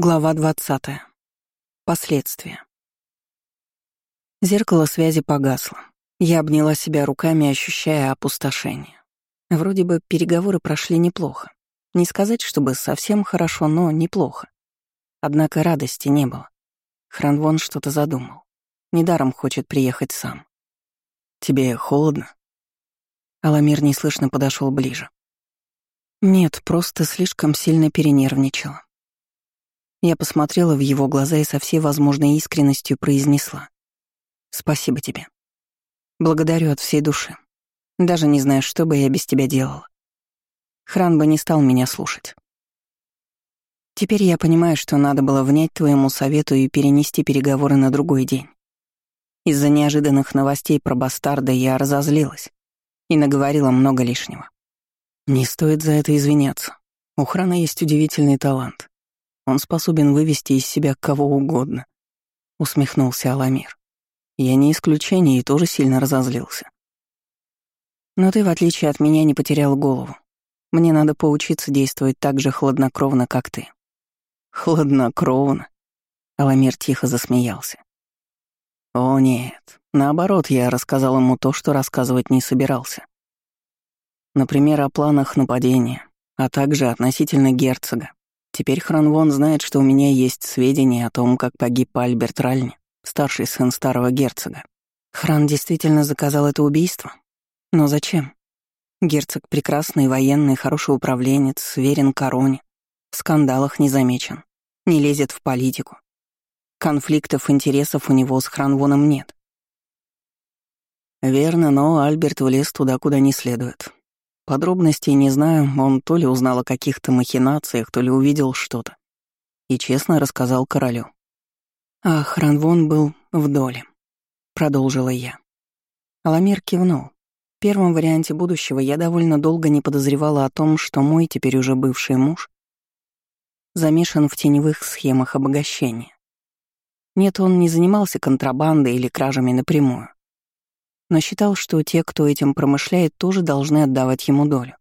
Глава 20. Последствия. Зеркало связи погасло. Я обняла себя руками, ощущая опустошение. Вроде бы переговоры прошли неплохо. Не сказать, чтобы совсем хорошо, но неплохо. Однако радости не было. Хранвон что-то задумал. Недаром хочет приехать сам. «Тебе холодно?» Аламир неслышно подошел ближе. «Нет, просто слишком сильно перенервничала. Я посмотрела в его глаза и со всей возможной искренностью произнесла. «Спасибо тебе. Благодарю от всей души. Даже не знаю, что бы я без тебя делала. Хран бы не стал меня слушать. Теперь я понимаю, что надо было внять твоему совету и перенести переговоры на другой день. Из-за неожиданных новостей про бастарда я разозлилась и наговорила много лишнего. Не стоит за это извиняться. У Храна есть удивительный талант. Он способен вывести из себя кого угодно», — усмехнулся Аламир. «Я не исключение и тоже сильно разозлился. Но ты, в отличие от меня, не потерял голову. Мне надо поучиться действовать так же хладнокровно, как ты». «Хладнокровно?» — Аламир тихо засмеялся. «О нет, наоборот, я рассказал ему то, что рассказывать не собирался. Например, о планах нападения, а также относительно герцога. Теперь Хранвон знает, что у меня есть сведения о том, как погиб Альберт Ральни, старший сын старого герцога. Хран действительно заказал это убийство? Но зачем? Герцог прекрасный, военный, хороший управленец, верен короне, в скандалах не замечен, не лезет в политику. Конфликтов интересов у него с Хранвоном нет. Верно, но Альберт влез туда, куда не следует. Подробностей не знаю, он то ли узнал о каких-то махинациях, то ли увидел что-то. И честно рассказал королю. А Хранвон был в доле, продолжила я. Аламир кивнул. В первом варианте будущего я довольно долго не подозревала о том, что мой теперь уже бывший муж замешан в теневых схемах обогащения. Нет, он не занимался контрабандой или кражами напрямую но считал, что те, кто этим промышляет, тоже должны отдавать ему долю.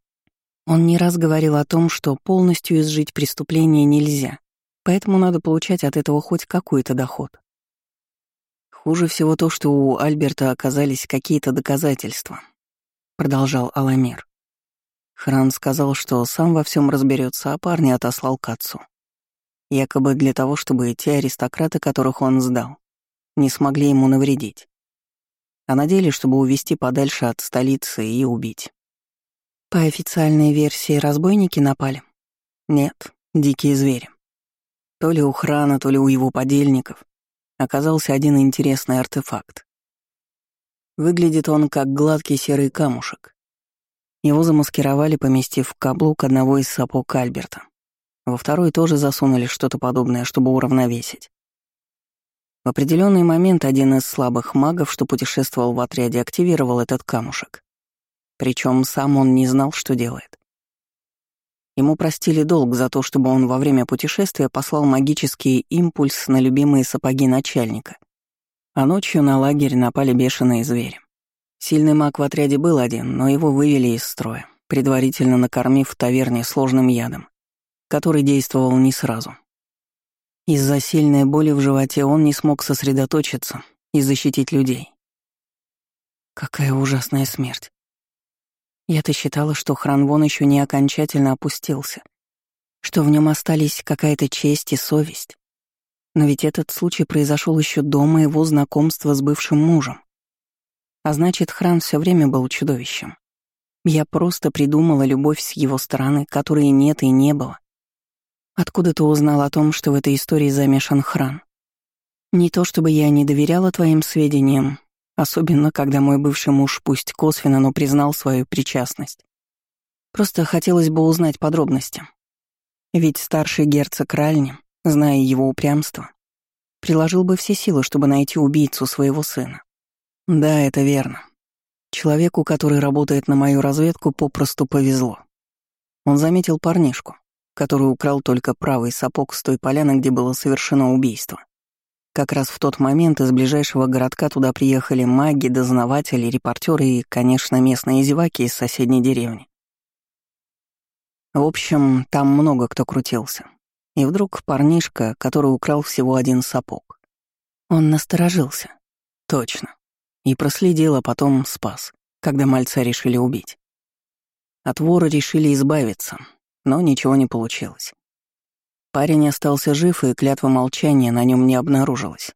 Он не раз говорил о том, что полностью изжить преступление нельзя, поэтому надо получать от этого хоть какой-то доход. Хуже всего то, что у Альберта оказались какие-то доказательства, продолжал Аламир. Хран сказал, что сам во всем разберется, а парня отослал к отцу. Якобы для того, чтобы те аристократы, которых он сдал, не смогли ему навредить а на деле, чтобы увести подальше от столицы и убить. По официальной версии, разбойники напали? Нет, дикие звери. То ли у храна, то ли у его подельников оказался один интересный артефакт. Выглядит он как гладкий серый камушек. Его замаскировали, поместив в каблук одного из сапог Альберта. Во второй тоже засунули что-то подобное, чтобы уравновесить. В определенный момент один из слабых магов, что путешествовал в отряде, активировал этот камушек. Причем сам он не знал, что делает. Ему простили долг за то, чтобы он во время путешествия послал магический импульс на любимые сапоги начальника. А ночью на лагерь напали бешеные звери. Сильный маг в отряде был один, но его вывели из строя, предварительно накормив в таверне сложным ядом, который действовал не сразу. Из-за сильной боли в животе он не смог сосредоточиться и защитить людей. Какая ужасная смерть. Я-то считала, что Хранвон еще не окончательно опустился, что в нем остались какая-то честь и совесть. Но ведь этот случай произошел еще до моего знакомства с бывшим мужем. А значит, Хран все время был чудовищем. Я просто придумала любовь с его стороны, которой нет и не было. Откуда ты узнал о том, что в этой истории замешан хран? Не то чтобы я не доверяла твоим сведениям, особенно когда мой бывший муж пусть косвенно, но признал свою причастность. Просто хотелось бы узнать подробности. Ведь старший герцог Ральни, зная его упрямство, приложил бы все силы, чтобы найти убийцу своего сына. Да, это верно. Человеку, который работает на мою разведку, попросту повезло. Он заметил парнишку, который украл только правый сапог с той поляны, где было совершено убийство. Как раз в тот момент из ближайшего городка туда приехали маги, дознаватели, репортеры и, конечно, местные зеваки из соседней деревни. В общем, там много кто крутился. И вдруг парнишка, который украл всего один сапог. Он насторожился. Точно. И проследил, а потом спас, когда мальца решили убить. От вора решили избавиться, но ничего не получилось. Парень остался жив, и клятва молчания на нем не обнаружилась.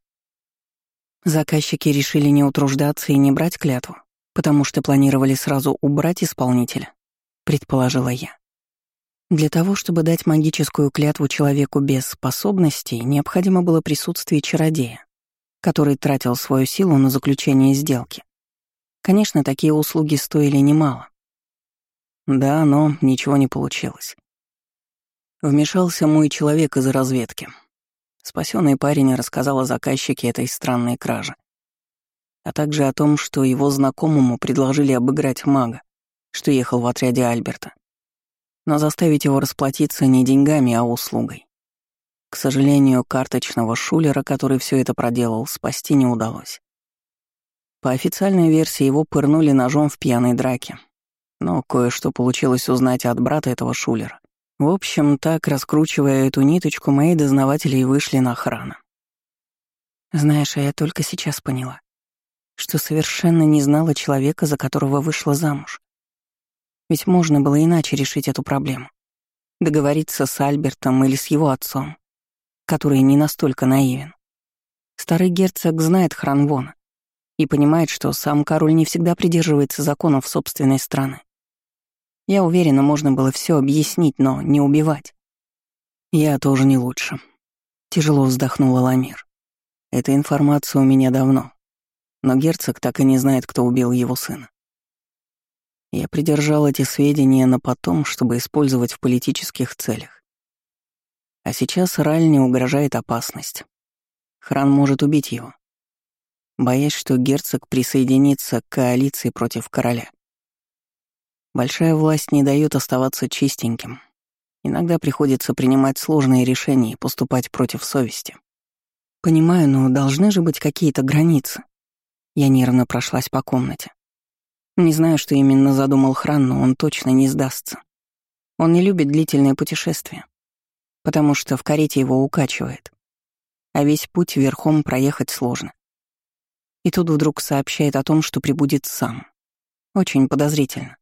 Заказчики решили не утруждаться и не брать клятву, потому что планировали сразу убрать исполнителя, предположила я. Для того, чтобы дать магическую клятву человеку без способностей, необходимо было присутствие чародея, который тратил свою силу на заключение сделки. Конечно, такие услуги стоили немало. Да, но ничего не получилось. Вмешался мой человек из разведки. Спасенный парень рассказал о заказчике этой странной кражи, а также о том, что его знакомому предложили обыграть мага, что ехал в отряде Альберта но заставить его расплатиться не деньгами, а услугой. К сожалению, карточного шулера, который все это проделал, спасти не удалось. По официальной версии его пырнули ножом в пьяной драке, но кое-что получилось узнать от брата этого шулера. В общем, так, раскручивая эту ниточку, мои дознаватели и вышли на охрану. Знаешь, а я только сейчас поняла, что совершенно не знала человека, за которого вышла замуж. Ведь можно было иначе решить эту проблему. Договориться с Альбертом или с его отцом, который не настолько наивен. Старый герцог знает Хранвона и понимает, что сам король не всегда придерживается законов собственной страны. Я уверена, можно было все объяснить, но не убивать. Я тоже не лучше. Тяжело вздохнула Ламир. Эта информация у меня давно. Но герцог так и не знает, кто убил его сына. Я придержал эти сведения на потом, чтобы использовать в политических целях. А сейчас Ральне угрожает опасность. Хран может убить его, боясь, что герцог присоединится к коалиции против короля. Большая власть не дает оставаться чистеньким. Иногда приходится принимать сложные решения и поступать против совести. Понимаю, но должны же быть какие-то границы. Я нервно прошлась по комнате. Не знаю, что именно задумал Хран, но он точно не сдастся. Он не любит длительные путешествия, потому что в карете его укачивает, а весь путь верхом проехать сложно. И тут вдруг сообщает о том, что прибудет сам. Очень подозрительно.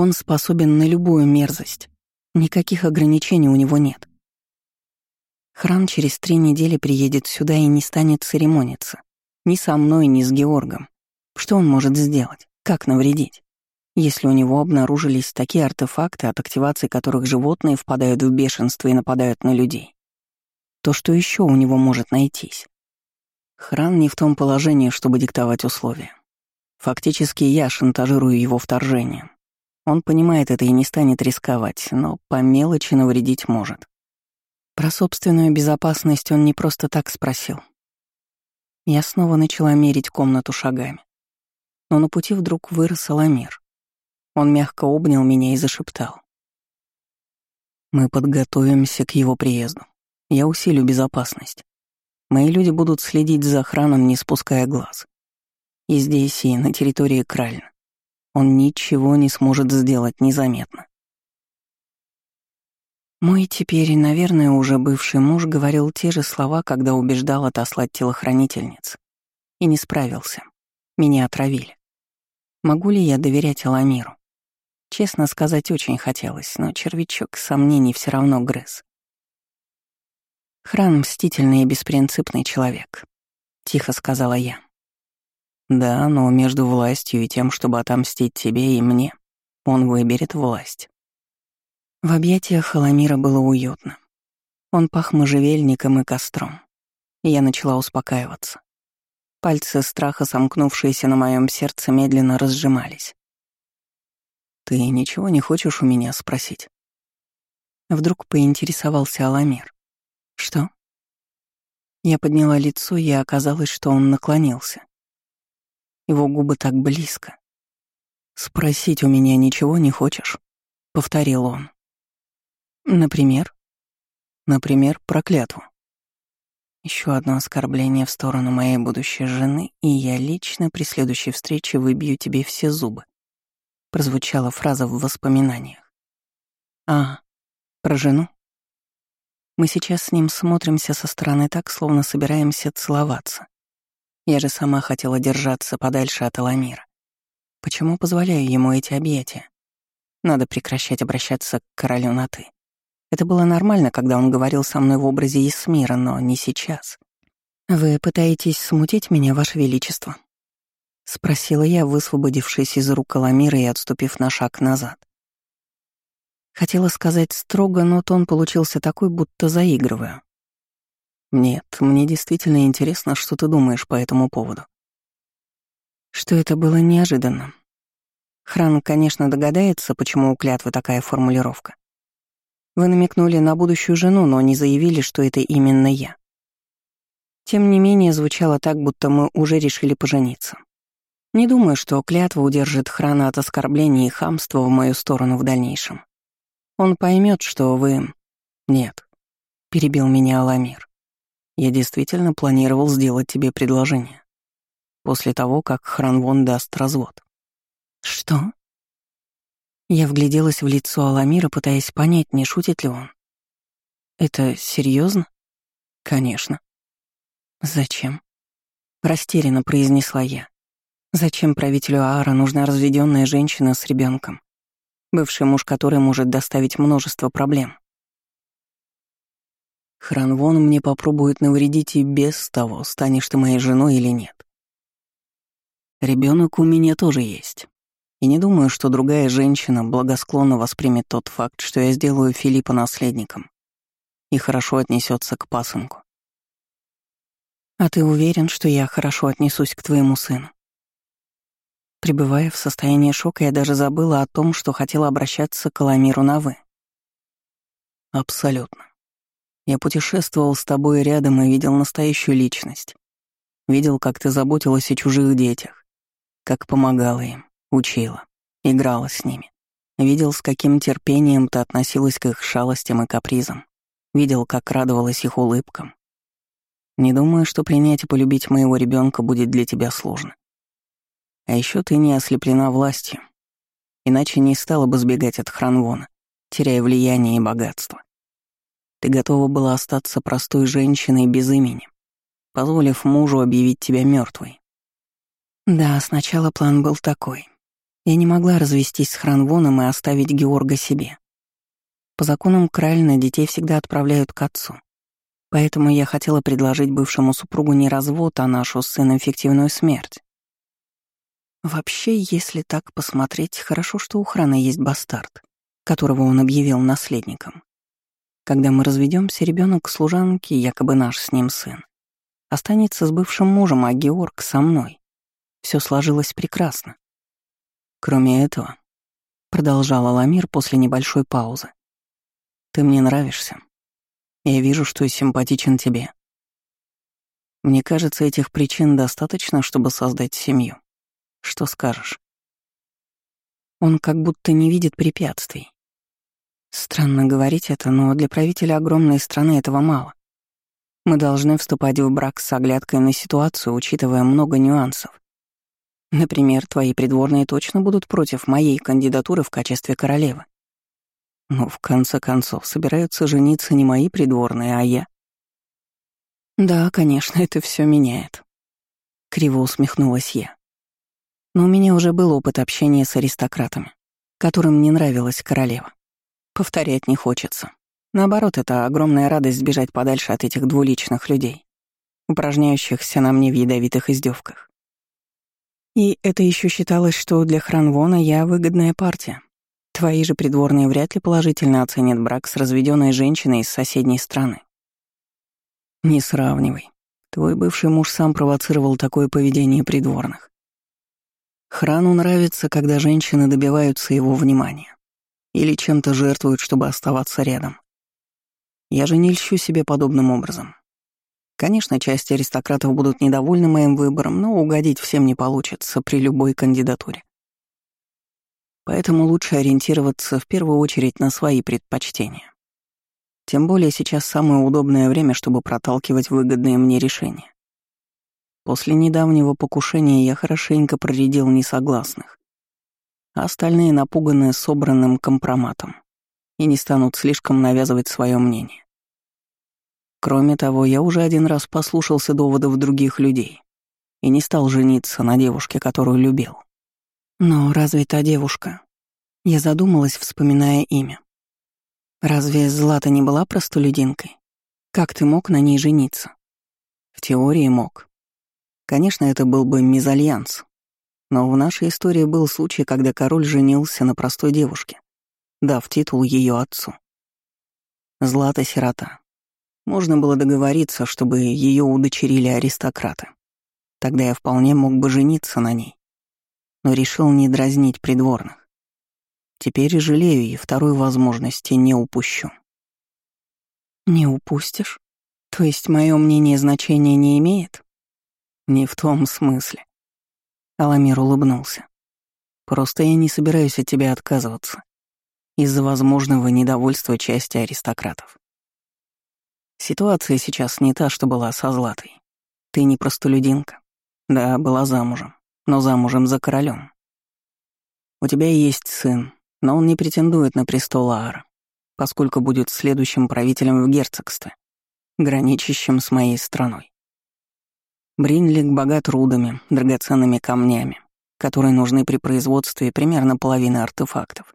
Он способен на любую мерзость. Никаких ограничений у него нет. Хран через три недели приедет сюда и не станет церемониться. Ни со мной, ни с Георгом. Что он может сделать? Как навредить? Если у него обнаружились такие артефакты, от активации которых животные впадают в бешенство и нападают на людей, то что еще у него может найтись? Хран не в том положении, чтобы диктовать условия. Фактически я шантажирую его вторжением. Он понимает это и не станет рисковать, но по мелочи навредить может. Про собственную безопасность он не просто так спросил. Я снова начала мерить комнату шагами но на пути вдруг вырос Аламир. Он мягко обнял меня и зашептал. «Мы подготовимся к его приезду. Я усилю безопасность. Мои люди будут следить за охраной, не спуская глаз. И здесь, и на территории Кральн. Он ничего не сможет сделать незаметно. Мой теперь, наверное, уже бывший муж говорил те же слова, когда убеждал отослать телохранительниц. И не справился. Меня отравили. Могу ли я доверять Аламиру? Честно сказать, очень хотелось, но червячок сомнений все равно грыз. Хран — мстительный и беспринципный человек, — тихо сказала я. Да, но между властью и тем, чтобы отомстить тебе и мне, он выберет власть. В объятиях Халамира было уютно. Он пах можжевельником и костром. Я начала успокаиваться. Пальцы страха, сомкнувшиеся на моем сердце, медленно разжимались. «Ты ничего не хочешь у меня спросить?» Вдруг поинтересовался Аламир. «Что?» Я подняла лицо, и оказалось, что он наклонился. Его губы так близко. «Спросить у меня ничего не хочешь?» — повторил он. «Например?» «Например, про клятву». Еще одно оскорбление в сторону моей будущей жены, и я лично при следующей встрече выбью тебе все зубы. Прозвучала фраза в воспоминаниях. А, про жену? Мы сейчас с ним смотримся со стороны так, словно собираемся целоваться. Я же сама хотела держаться подальше от Аламира. Почему позволяю ему эти объятия? Надо прекращать обращаться к королю на «ты». Это было нормально, когда он говорил со мной в образе Есмира, но не сейчас. «Вы пытаетесь смутить меня, Ваше Величество?» — спросила я, высвободившись из рук Аламира и отступив на шаг назад. Хотела сказать строго, но тон получился такой, будто заигрываю. Нет, мне действительно интересно, что ты думаешь по этому поводу. Что это было неожиданно. Хран, конечно, догадается, почему у клятвы такая формулировка. Вы намекнули на будущую жену, но не заявили, что это именно я. Тем не менее, звучало так, будто мы уже решили пожениться. Не думаю, что клятва удержит Храна от оскорблений и хамства в мою сторону в дальнейшем. Он поймет, что вы... Нет, перебил меня Аламир. Я действительно планировал сделать тебе предложение. После того, как Хранвон даст развод. Что? Я вгляделась в лицо Аламира, пытаясь понять, не шутит ли он. Это серьезно? Конечно. Зачем? Растерянно произнесла я. Зачем правителю Аара нужна разведенная женщина с ребенком? бывший муж которой может доставить множество проблем. Хранвон мне попробует навредить и без того, станешь ты моей женой или нет. Ребенок у меня тоже есть. И не думаю, что другая женщина благосклонно воспримет тот факт, что я сделаю Филиппа наследником и хорошо отнесется к пасынку. А ты уверен, что я хорошо отнесусь к твоему сыну? Пребывая в состоянии шока, я даже забыла о том, что хотела обращаться к Аламиру на «вы». Абсолютно. Я путешествовал с тобой рядом и видел настоящую личность. Видел, как ты заботилась о чужих детях, как помогала им, учила, играла с ними. Видел, с каким терпением ты относилась к их шалостям и капризам. Видел, как радовалась их улыбкам. Не думаю, что принять и полюбить моего ребенка будет для тебя сложно. А еще ты не ослеплена властью. Иначе не стала бы сбегать от Хранвона, теряя влияние и богатство. Ты готова была остаться простой женщиной без имени, позволив мужу объявить тебя мертвой. Да, сначала план был такой. Я не могла развестись с Хранвоном и оставить Георга себе. По законам Кральна детей всегда отправляют к отцу. Поэтому я хотела предложить бывшему супругу не развод, а нашу с сыном фиктивную смерть. Вообще, если так посмотреть, хорошо, что у Храна есть бастард, которого он объявил наследником. Когда мы разведемся, ребенок служанки, якобы наш с ним сын, останется с бывшим мужем, а Георг со мной. Все сложилось прекрасно. Кроме этого, продолжала Ламир после небольшой паузы. Ты мне нравишься. Я вижу, что и симпатичен тебе. Мне кажется, этих причин достаточно, чтобы создать семью. Что скажешь? Он как будто не видит препятствий. Странно говорить это, но для правителя огромной страны этого мало. Мы должны вступать в брак с оглядкой на ситуацию, учитывая много нюансов. Например, твои придворные точно будут против моей кандидатуры в качестве королевы. Но в конце концов собираются жениться не мои придворные, а я. Да, конечно, это все меняет. Криво усмехнулась я. Но у меня уже был опыт общения с аристократами, которым не нравилась королева. Повторять не хочется. Наоборот, это огромная радость сбежать подальше от этих двуличных людей, упражняющихся на мне в ядовитых издевках. И это еще считалось, что для Хранвона я выгодная партия. Твои же придворные вряд ли положительно оценят брак с разведенной женщиной из соседней страны. Не сравнивай. Твой бывший муж сам провоцировал такое поведение придворных. Храну нравится, когда женщины добиваются его внимания или чем-то жертвуют, чтобы оставаться рядом. Я же не льщу себе подобным образом. Конечно, часть аристократов будут недовольны моим выбором, но угодить всем не получится при любой кандидатуре. Поэтому лучше ориентироваться в первую очередь на свои предпочтения. Тем более сейчас самое удобное время, чтобы проталкивать выгодные мне решения. После недавнего покушения я хорошенько проредил несогласных. А остальные напуганы собранным компроматом и не станут слишком навязывать свое мнение. Кроме того, я уже один раз послушался доводов других людей и не стал жениться на девушке, которую любил. Но разве та девушка? Я задумалась, вспоминая имя. Разве Злата не была простолюдинкой? Как ты мог на ней жениться? В теории мог. Конечно, это был бы мезальянс. Но в нашей истории был случай, когда король женился на простой девушке, дав титул ее отцу. Злата сирота. Можно было договориться, чтобы ее удочерили аристократы. Тогда я вполне мог бы жениться на ней. Но решил не дразнить придворных. Теперь жалею и второй возможности не упущу. Не упустишь? То есть мое мнение значения не имеет? Не в том смысле. Аламир улыбнулся. Просто я не собираюсь от тебя отказываться из-за возможного недовольства части аристократов. Ситуация сейчас не та, что была со Златой. Ты не простолюдинка. Да, была замужем, но замужем за королем. У тебя есть сын, но он не претендует на престол Аара, поскольку будет следующим правителем в герцогстве, граничащем с моей страной. Бринлик богат рудами, драгоценными камнями, которые нужны при производстве примерно половины артефактов.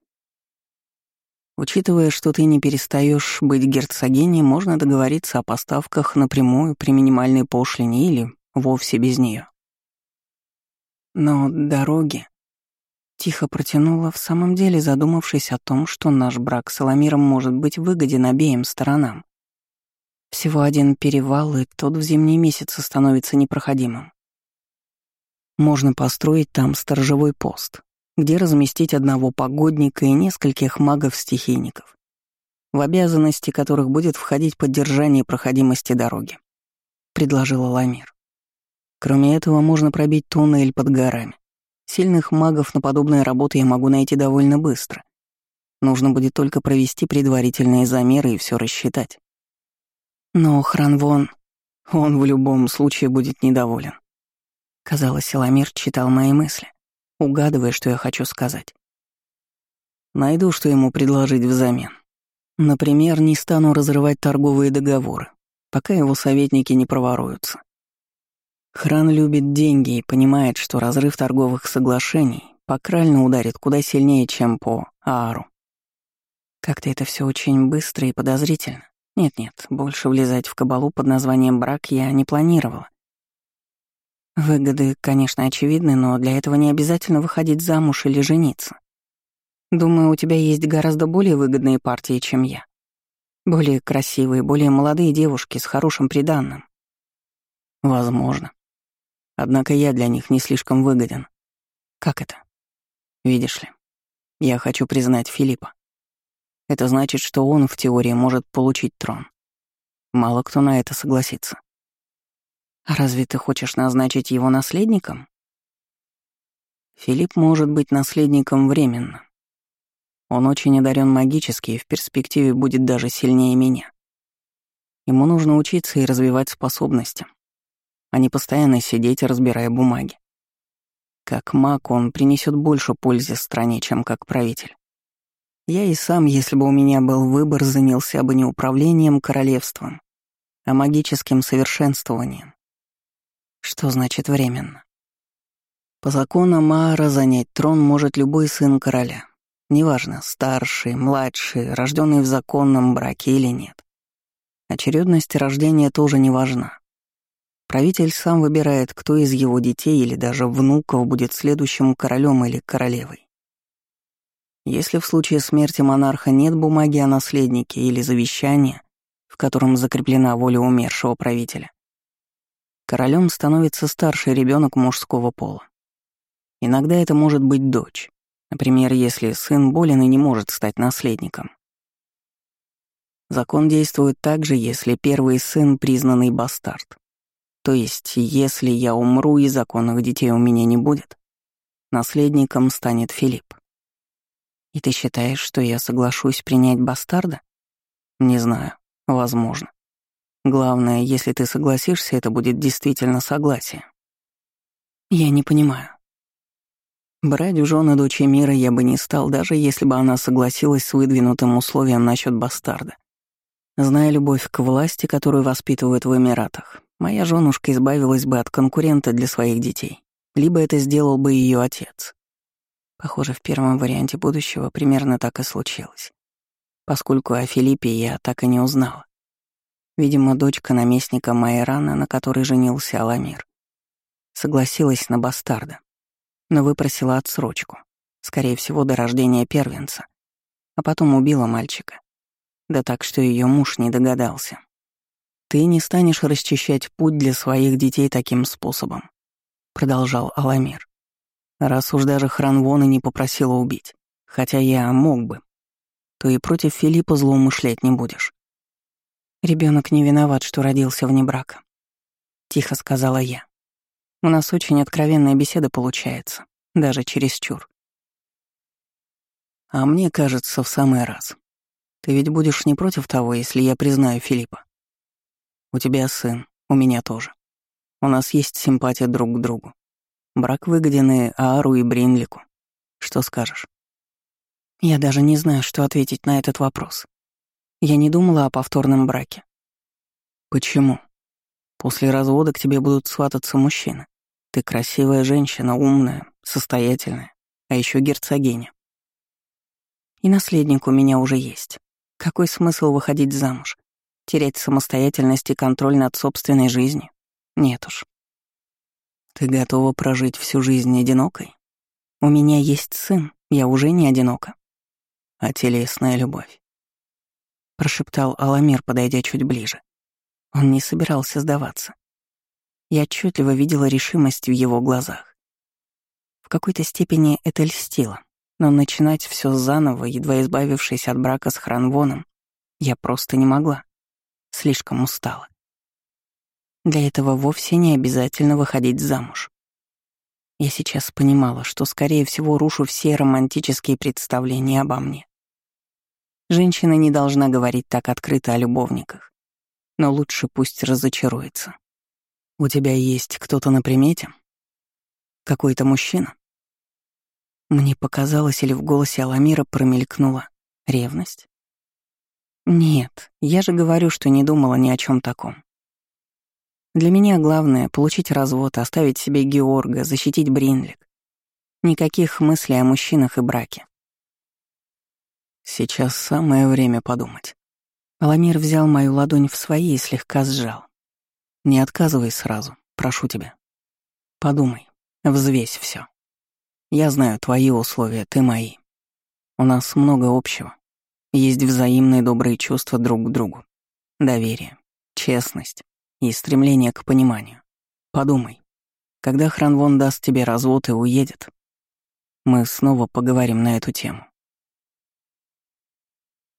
Учитывая, что ты не перестаешь быть герцогиней, можно договориться о поставках напрямую при минимальной пошлине или вовсе без нее. Но дороги... Тихо протянула, в самом деле задумавшись о том, что наш брак с Аламиром может быть выгоден обеим сторонам. Всего один перевал, и тот в зимние месяцы становится непроходимым. Можно построить там сторожевой пост, где разместить одного погодника и нескольких магов-стихийников, в обязанности которых будет входить поддержание проходимости дороги, — предложила Ламир. Кроме этого, можно пробить туннель под горами. Сильных магов на подобные работы я могу найти довольно быстро. Нужно будет только провести предварительные замеры и все рассчитать. Но Хранвон, он в любом случае будет недоволен. Казалось, Ламир читал мои мысли угадывая, что я хочу сказать. Найду, что ему предложить взамен. Например, не стану разрывать торговые договоры, пока его советники не проворуются. Хран любит деньги и понимает, что разрыв торговых соглашений покрально ударит куда сильнее, чем по Аару. Как-то это все очень быстро и подозрительно. Нет-нет, больше влезать в кабалу под названием «брак» я не планировала. Выгоды, конечно, очевидны, но для этого не обязательно выходить замуж или жениться. Думаю, у тебя есть гораздо более выгодные партии, чем я. Более красивые, более молодые девушки с хорошим приданным. Возможно. Однако я для них не слишком выгоден. Как это? Видишь ли, я хочу признать Филиппа. Это значит, что он в теории может получить трон. Мало кто на это согласится. Разве ты хочешь назначить его наследником? Филипп может быть наследником временно. Он очень одарен магически и в перспективе будет даже сильнее меня. Ему нужно учиться и развивать способности, а не постоянно сидеть, разбирая бумаги. Как маг он принесет больше пользы стране, чем как правитель. Я и сам, если бы у меня был выбор, занялся бы не управлением королевством, а магическим совершенствованием. Что значит временно? По закону Маара занять трон может любой сын короля. Неважно, старший, младший, рожденный в законном браке или нет. Очередность рождения тоже не важна. Правитель сам выбирает, кто из его детей или даже внуков будет следующим королем или королевой. Если в случае смерти монарха нет бумаги о наследнике или завещания, в котором закреплена воля умершего правителя, Королем становится старший ребенок мужского пола. Иногда это может быть дочь, например, если сын болен и не может стать наследником. Закон действует также, если первый сын признанный бастард. То есть, если я умру и законных детей у меня не будет, наследником станет Филипп. И ты считаешь, что я соглашусь принять бастарда? Не знаю, возможно. Главное, если ты согласишься, это будет действительно согласие. Я не понимаю. Брать в жены дочь мира я бы не стал, даже если бы она согласилась с выдвинутым условием насчет бастарда. Зная любовь к власти, которую воспитывают в Эмиратах, моя женушка избавилась бы от конкурента для своих детей. Либо это сделал бы ее отец. Похоже, в первом варианте будущего примерно так и случилось. Поскольку о Филиппе я так и не узнала. Видимо, дочка наместника Майрана, на которой женился Аламир, согласилась на бастарда, но выпросила отсрочку, скорее всего, до рождения первенца, а потом убила мальчика. Да так, что ее муж не догадался. «Ты не станешь расчищать путь для своих детей таким способом», — продолжал Аламир. «Раз уж даже Хранвона не попросила убить, хотя я мог бы, то и против Филиппа злоумышлять не будешь. Ребенок не виноват, что родился вне брака. Тихо сказала я. У нас очень откровенная беседа получается, даже чересчур. А мне кажется, в самый раз. Ты ведь будешь не против того, если я признаю Филиппа? У тебя сын, у меня тоже. У нас есть симпатия друг к другу. Брак выгоден и Аару, и Бринлику. Что скажешь? Я даже не знаю, что ответить на этот вопрос. Я не думала о повторном браке. Почему? После развода к тебе будут свататься мужчины. Ты красивая женщина, умная, состоятельная, а еще герцогиня. И наследник у меня уже есть. Какой смысл выходить замуж? Терять самостоятельность и контроль над собственной жизнью? Нет уж. Ты готова прожить всю жизнь одинокой? У меня есть сын, я уже не одинока. А телесная любовь прошептал Аламир, подойдя чуть ближе. Он не собирался сдаваться. Я отчетливо видела решимость в его глазах. В какой-то степени это льстило, но начинать все заново, едва избавившись от брака с Хранвоном, я просто не могла. Слишком устала. Для этого вовсе не обязательно выходить замуж. Я сейчас понимала, что, скорее всего, рушу все романтические представления обо мне. Женщина не должна говорить так открыто о любовниках. Но лучше пусть разочаруется. У тебя есть кто-то на примете? Какой-то мужчина? Мне показалось, или в голосе Аламира промелькнула ревность? Нет, я же говорю, что не думала ни о чем таком. Для меня главное — получить развод, оставить себе Георга, защитить Бринлик. Никаких мыслей о мужчинах и браке. Сейчас самое время подумать. Аламир взял мою ладонь в свои и слегка сжал. Не отказывай сразу, прошу тебя. Подумай, взвесь все. Я знаю твои условия, ты мои. У нас много общего. Есть взаимные добрые чувства друг к другу. Доверие, честность и стремление к пониманию. Подумай, когда Хранвон даст тебе развод и уедет, мы снова поговорим на эту тему.